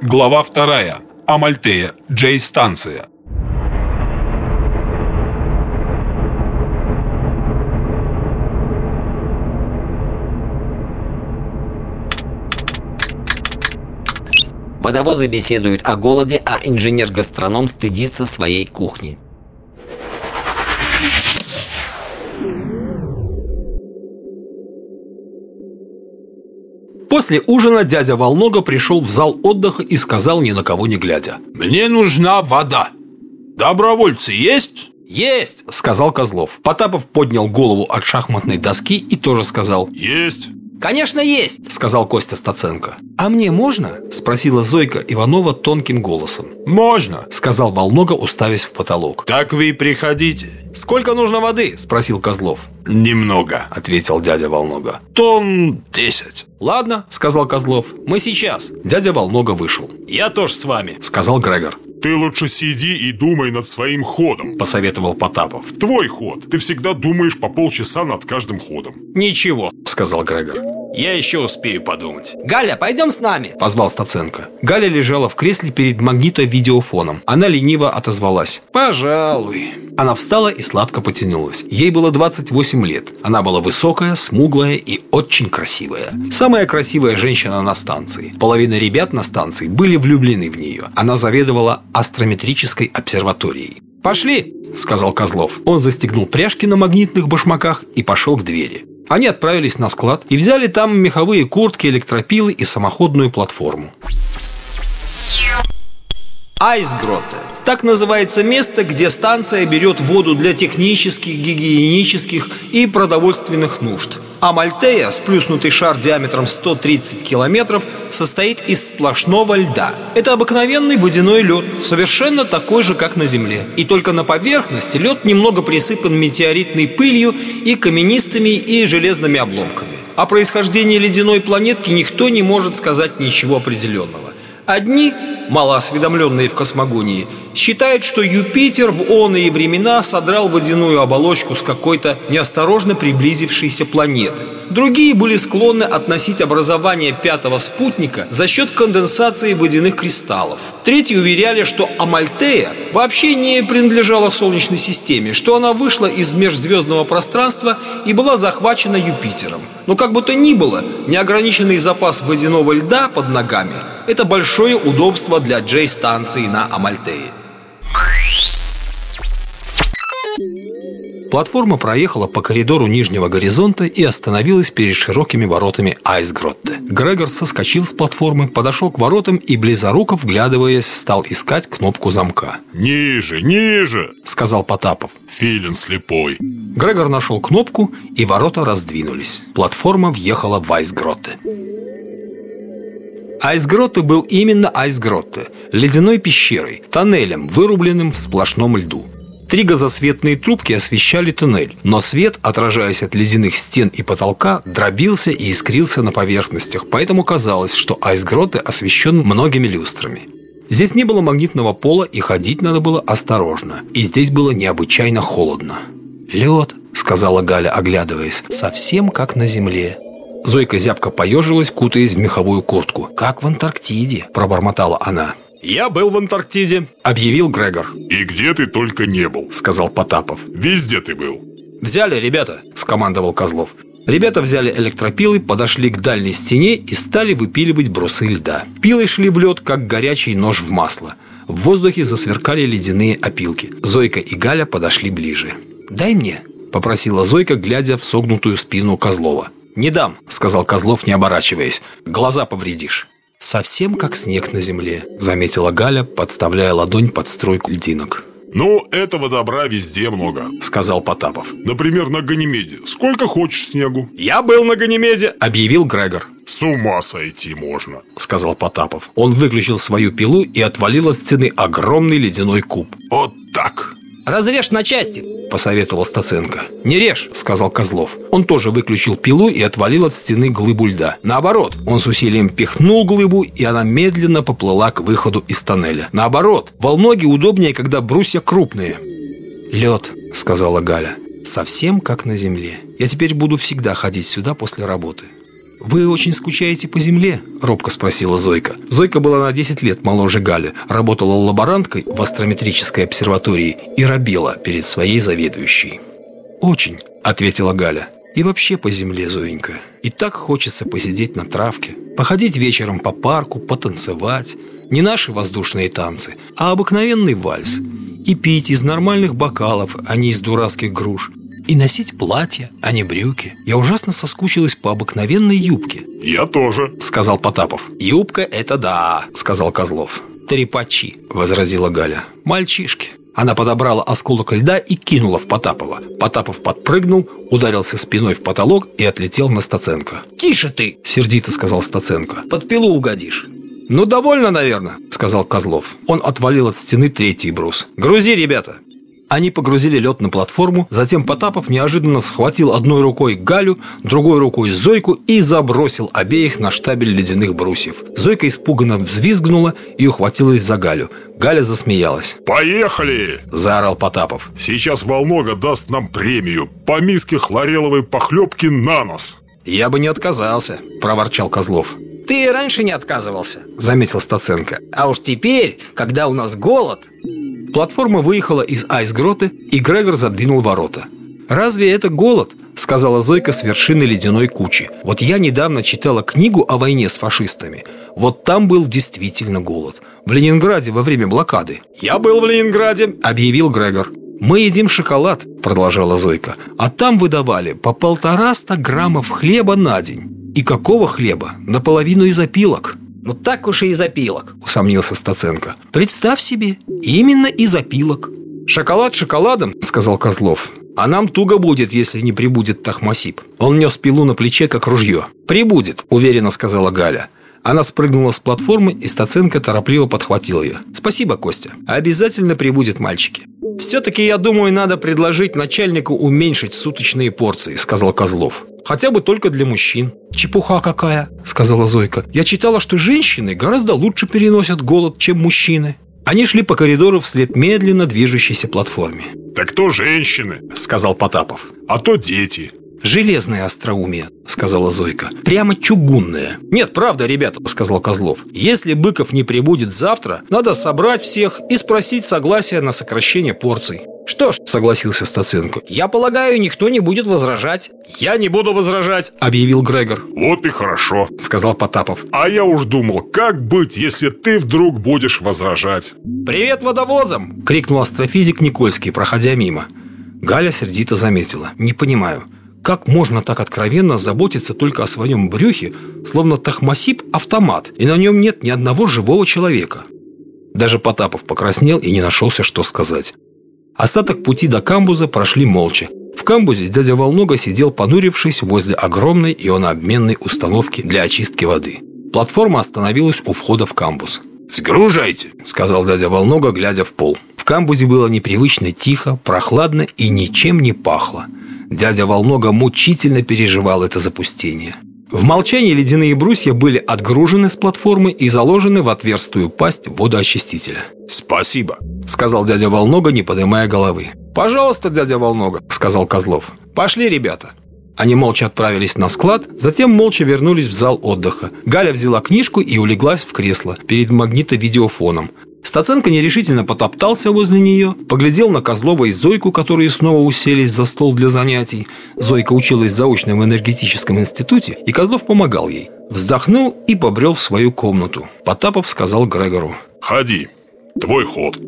Глава вторая. Амальтея. Джей-станция. Водовозы беседуют о голоде, а инженер-гастроном стыдится своей кухни. После ужина дядя Волнога пришел в зал отдыха и сказал ни на кого не глядя. Мне нужна вода. Добровольцы есть? «Есть!» – сказал Козлов. Потапов поднял голову от шахматной доски и тоже сказал Есть. Конечно, есть! – сказал Костя Стаценко. «А мне можно?» – спросила Зойка Иванова тонким голосом. Можно. – сказал Волнога, уставясь в потолок. Так вы и приходите. «Сколько нужно воды?» – спросил Козлов. Немного. – ответил дядя Волнога. Тон 10. «Ладно», – сказал Козлов. «Мы сейчас». Дядя Волнога вышел. Я тоже с вами. – сказал Грегор. Ты лучше сиди и думай над своим ходом. Посоветовал Потапов. Твой ход. Ты всегда думаешь по полчаса над каждым ходом. Ничего, – сказал Грегор. Я еще успею подумать. Галя, пойдем с нами. Позвал Стаценко. Галя лежала в кресле перед магнито-видеофоном. Она лениво отозвалась. «Пожалуй». Она встала и сладко потянулась. Ей было 28 лет. Она была высокая, смуглая и очень красивая. Самая красивая женщина на станции. Половина ребят на станции были влюблены в нее. Она заведовала астрометрической обсерваторией. «Пошли!» – сказал Козлов. Он застегнул пряжки на магнитных башмаках и пошел к двери. Они отправились на склад и взяли там меховые куртки, электропилы и самоходную платформу. Айсгротте. Так называется место, где станция берет воду для технических, гигиенических и продовольственных нужд. А Мальтея, сплюснутый шар диаметром 130 километров, состоит из сплошного льда. Это обыкновенный водяной лед, совершенно такой же, как на Земле. И только на поверхности лед немного присыпан метеоритной пылью и каменистыми и железными обломками. О происхождении ледяной планетки никто не может сказать ничего определенного. Одни, малоосведомленные в космогонии, считают, что Юпитер в оные времена содрал водяную оболочку с какой-то неосторожно приблизившейся планеты. Другие были склонны относить образование пятого спутника за счет конденсации водяных кристаллов. Третьи уверяли, что Амальтея вообще не принадлежала Солнечной системе, что она вышла из межзвездного пространства и была захвачена Юпитером. Но как бы то ни было, неограниченный запас водяного льда под ногами – это большое удобство для Джей-станции на Амальтее. Платформа проехала по коридору нижнего горизонта и остановилась перед широкими воротами Айсгротте. Грегор соскочил с платформы, подошел к воротам и, близоруко вглядываясь, стал искать кнопку замка. Ниже, ниже, Сказал Потапов. филин слепой. Грегор нашел кнопку, и ворота раздвинулись. Платформа въехала в Айсгротте. Айсгротте был именно Айсгротте, ледяной пещерой, тоннелем, вырубленным в сплошном льду. Три газосветные трубки освещали туннель, но свет, отражаясь от ледяных стен и потолка, дробился и искрился на поверхностях, поэтому казалось, что Айсгротте освещен многими люстрами. Здесь не было магнитного пола, и ходить надо было осторожно. И здесь было необычайно холодно. «Лед», — сказала Галя, оглядываясь, — «совсем как на земле». Зойка зябко поежилась, кутаясь в меховую куртку. «Как в Антарктиде», — пробормотала она. Я был в Антарктиде. Объявил Грегор, И где ты только не был. сказал Потапов. Везде ты был. «Взяли, ребята!» – скомандовал Козлов. Ребята взяли электропилы, подошли к дальней стене и стали выпиливать брусы льда. Пилы шли в лед, как горячий нож в масло. В воздухе засверкали ледяные опилки. Зойка и Галя подошли ближе. «Дай мне», – попросила Зойка, глядя в согнутую спину Козлова. «Не дам», – сказал Козлов, не оборачиваясь. «Глаза повредишь». «Совсем как снег на земле», – заметила Галя, подставляя ладонь под стройку льдинок. Ну, этого добра везде много. Сказал Потапов. Например, на Ганимеде. Сколько хочешь снегу. Я был на Ганимеде. Объявил Грегор. С ума сойти можно. Сказал Потапов. Он выключил свою пилу и отвалил от стены огромный ледяной куб. Вот так. Разрежь на части. Посоветовал Стаценко. «Не режь», — сказал Козлов. Он тоже выключил пилу и отвалил от стены глыбу льда. Наоборот, он с усилием пихнул глыбу, и она медленно поплыла к выходу из тоннеля. Наоборот, волноги удобнее, когда брусья крупные. «Лед», — сказала Галя. совсем как на земле. Я теперь буду всегда ходить сюда после работы. «Вы очень скучаете по земле?» – робко спросила Зойка. Зойка была на 10 лет моложе Гали, работала лаборанткой в астрометрической обсерватории и робила перед своей заведующей. «Очень», – ответила Галя. «И вообще по земле, Зоенька. И так хочется посидеть на травке, походить вечером по парку, потанцевать. Не наши воздушные танцы, а обыкновенный вальс. И пить из нормальных бокалов, а не из дурацких груш и носить платья, а не брюки. Я ужасно соскучилась по обыкновенной юбке», Я тоже. — сказал Потапов. «Юбка — это да», — сказал Козлов. «Трепачи», — возразила Галя. «Мальчишки». Она подобрала осколок льда и кинула в Потапова. Потапов подпрыгнул, ударился спиной в потолок и отлетел на Стаценко. «Тише ты!» – сердито сказал Стаценко. «Под пилу угодишь». «Ну, довольно, наверное», – сказал Козлов. Он отвалил от стены третий брус. «Грузи, ребята!» Они погрузили лед на платформу, затем Потапов неожиданно схватил одной рукой Галю, другой рукой Зойку и забросил обеих на штабель ледяных брусьев. Зойка испуганно взвизгнула и ухватилась за Галю. Галя засмеялась. Поехали! – заорал Потапов. Сейчас Волнога даст нам премию по миске хлореловой похлебки на нос. «Я бы не отказался», – проворчал Козлов. Ты и раньше не отказывался. Заметил Стаценко. А уж теперь, когда у нас голод... Платформа выехала из Айсгроты, и Грегор задвинул ворота. «Разве это голод?» – сказала Зойка с вершины ледяной кучи. «Вот я недавно читала книгу о войне с фашистами. Вот там был действительно голод. В Ленинграде во время блокады». Я был в Ленинграде. – объявил Грегор. «Мы едим шоколад», – продолжала Зойка. «А там выдавали по полтораста граммов хлеба на день. И какого хлеба? Наполовину из опилок». Ну так уж и из опилок. – усомнился Стаценко. «Представь себе, именно из опилок». «Шоколад шоколадом», – сказал Козлов. «А нам туго будет, если не прибудет Тахмасип». Он нес пилу на плече, как ружье. «Прибудет», – уверенно сказала Галя. Она спрыгнула с платформы, и Стаценко торопливо подхватил ее. «Спасибо, Костя. Обязательно прибудет мальчики». «Все-таки, я думаю, надо предложить начальнику уменьшить суточные порции», – сказал Козлов. «Хотя бы только для мужчин». «Чепуха какая», – сказала Зойка. «Я читала, что женщины гораздо лучше переносят голод, чем мужчины». Они шли по коридору вслед медленно движущейся платформе. Так то женщины, Сказал Потапов. а то дети. «Железное остроумие», — сказала Зойка. «Прямо чугунное». «Нет, правда, ребята», — сказал Козлов. «Если Быков не прибудет завтра, надо собрать всех и спросить согласия на сокращение порций». Что ж, — согласился Стаценко. я полагаю, никто не будет возражать. Я не буду возражать. Объявил Грегор, Вот и хорошо. — сказал Потапов. А я уж думал, как быть, если ты вдруг будешь возражать? Привет водовозам. — крикнул астрофизик Никольский, проходя мимо. Галя сердито заметила. «Не понимаю, как можно так откровенно заботиться только о своем брюхе, словно Тахмасип – автомат, и на нем нет ни одного живого человека?» Даже Потапов покраснел и не нашелся, что сказать. Остаток пути до камбуза прошли молча. В камбузе дядя Волнога сидел понурившись возле огромной ионообменной установки для очистки воды. Платформа остановилась у входа в камбуз. Сгружайте. — сказал дядя Волнога, глядя в пол. В камбузе было непривычно тихо, прохладно и ничем не пахло. Дядя Волнога мучительно переживал это запустение. В молчании ледяные брусья были отгружены с платформы и заложены в отверстую пасть водоочистителя. Спасибо. — сказал дядя Волнога, не поднимая головы. «Пожалуйста, дядя Волнога», — сказал Козлов. «Пошли, ребята». Они молча отправились на склад, затем молча вернулись в зал отдыха. Галя взяла книжку и улеглась в кресло перед магнитовидеофоном. Стаценко нерешительно потоптался возле нее, поглядел на Козлова и Зойку, которые снова уселись за стол для занятий. Зойка училась заочно в энергетическом институте, и Козлов помогал ей. Вздохнул и побрел в свою комнату. Потапов сказал Грегору. Ходи, твой ход.